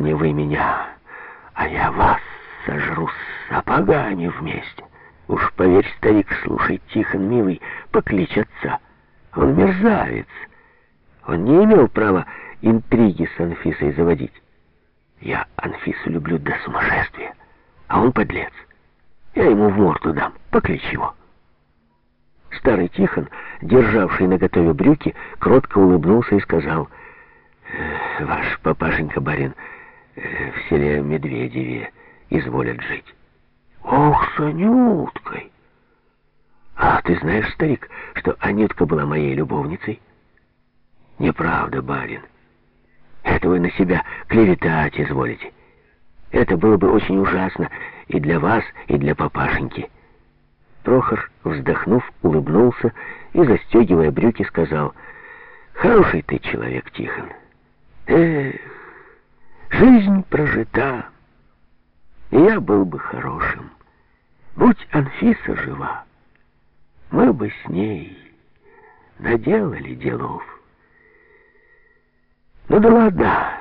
Не вы меня, а я вас сожру с сапогами вместе. Уж поверь, старик, слушай, Тихон, милый, поклич отца. Он мерзавец. Он не имел права интриги с Анфисой заводить. Я Анфису люблю до сумасшествия, а он подлец. Я ему в морду дам, поклич его. Старый Тихон, державший на готове брюки, кротко улыбнулся и сказал, «Э, «Ваш папашенька-барин в селе Медведеве изволят жить». «Ох, с Анюткой!» «А ты знаешь, старик, что Анютка была моей любовницей?» «Неправда, барин. Это вы на себя клеветать изволите. Это было бы очень ужасно и для вас, и для папашеньки». Прохор, вздохнув, улыбнулся и, застегивая брюки, сказал, «Хороший ты человек, Тихон. Эх, жизнь прожита, и я был бы хорошим. Будь Анфиса жива, мы бы с ней наделали делов. Ну да ладно,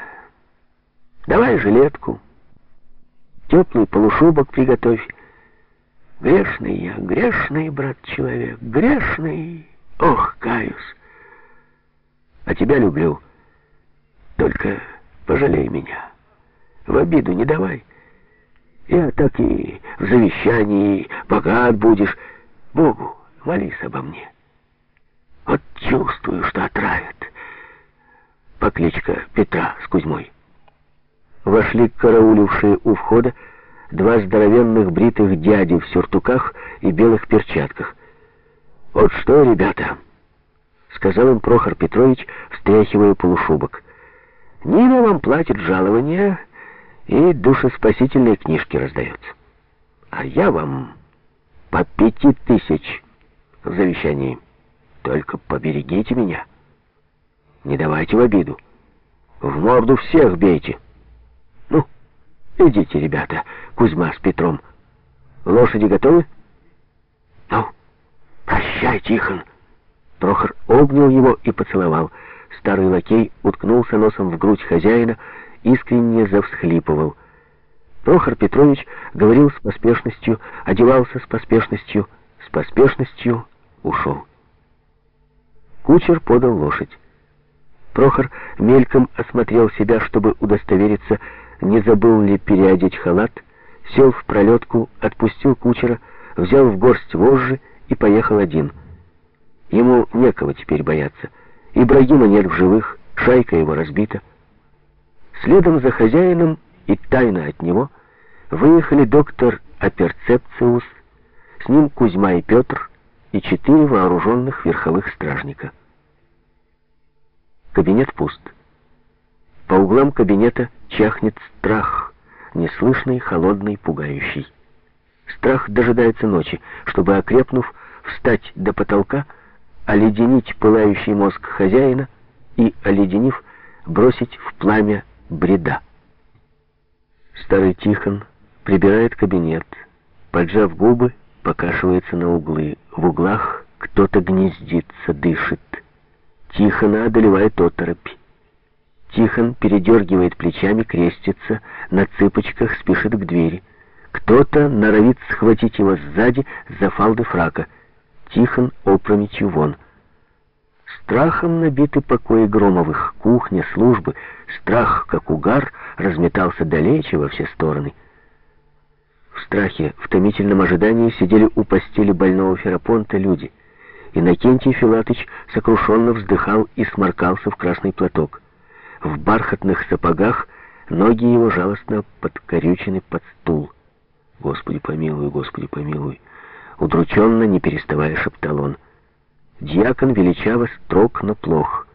давай жилетку, теплый полушубок приготовь, Грешный я, грешный, брат человек, грешный. Ох, каюсь. А тебя люблю. Только пожалей меня. В обиду не давай. Я так и в завещании богат будешь. Богу молись обо мне. Вот чувствую, что отравят. Покличка Петра с Кузьмой. Вошли караулившие у входа, два здоровенных бритых дяди в сюртуках и белых перчатках. «Вот что, ребята!» — сказал им Прохор Петрович, встряхивая полушубок. «Нина вам платит жалование и душеспасительные книжки раздается. А я вам по пяти тысяч в завещании. Только поберегите меня. Не давайте в обиду. В морду всех бейте». Идите, ребята, Кузьма с Петром. Лошади готовы? Ну, прощай, Тихон. Прохор обнял его и поцеловал. Старый лакей уткнулся носом в грудь хозяина, искренне завсхлипывал. Прохор Петрович говорил с поспешностью, одевался с поспешностью, с поспешностью ушел. Кучер подал лошадь. Прохор мельком осмотрел себя, чтобы удостовериться, не забыл ли переодеть халат, сел в пролетку, отпустил кучера, взял в горсть вожжи и поехал один. Ему некого теперь бояться. Ибрагима нет в живых, шайка его разбита. Следом за хозяином и тайно от него выехали доктор Аперцепциус, с ним Кузьма и Петр и четыре вооруженных верховых стражника. Кабинет пуст. По углам кабинета чахнет страх, неслышный, холодный, пугающий. Страх дожидается ночи, чтобы, окрепнув, встать до потолка, оледенить пылающий мозг хозяина и, оледенив, бросить в пламя бреда. Старый Тихон прибирает кабинет, поджав губы, покашивается на углы. В углах кто-то гнездится, дышит. Тихона одолевает оторопь. Тихон передергивает плечами, крестится, на цыпочках спешит к двери. Кто-то норовит схватить его сзади за фалды фрака. Тихон опрометью вон. Страхом набиты покои Громовых, кухня, службы. Страх, как угар, разметался далече во все стороны. В страхе, в томительном ожидании сидели у постели больного Ферапонта люди. Иннокентий Филатыч сокрушенно вздыхал и сморкался в красный платок. В бархатных сапогах ноги его жалостно подкорючены под стул. «Господи помилуй, Господи помилуй!» Удрученно, не переставая, шептал он. Дьякон величаво строг, но плох.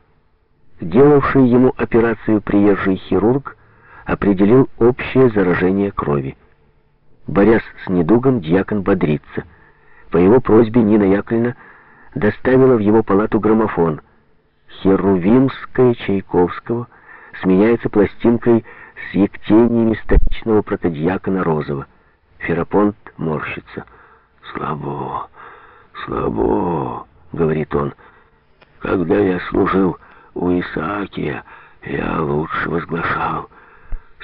Делавший ему операцию приезжий хирург определил общее заражение крови. Борясь с недугом, дьякон бодрится. По его просьбе Нина Яковлевна доставила в его палату граммофон. Херувимская Чайковского сменяется пластинкой с ектениями столичного протодьякона Розова. Ферапонт морщится. «Слабо, слабо», — говорит он. «Когда я служил у Исаакия, я лучше возглашал.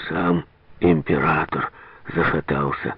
сам император зашатался.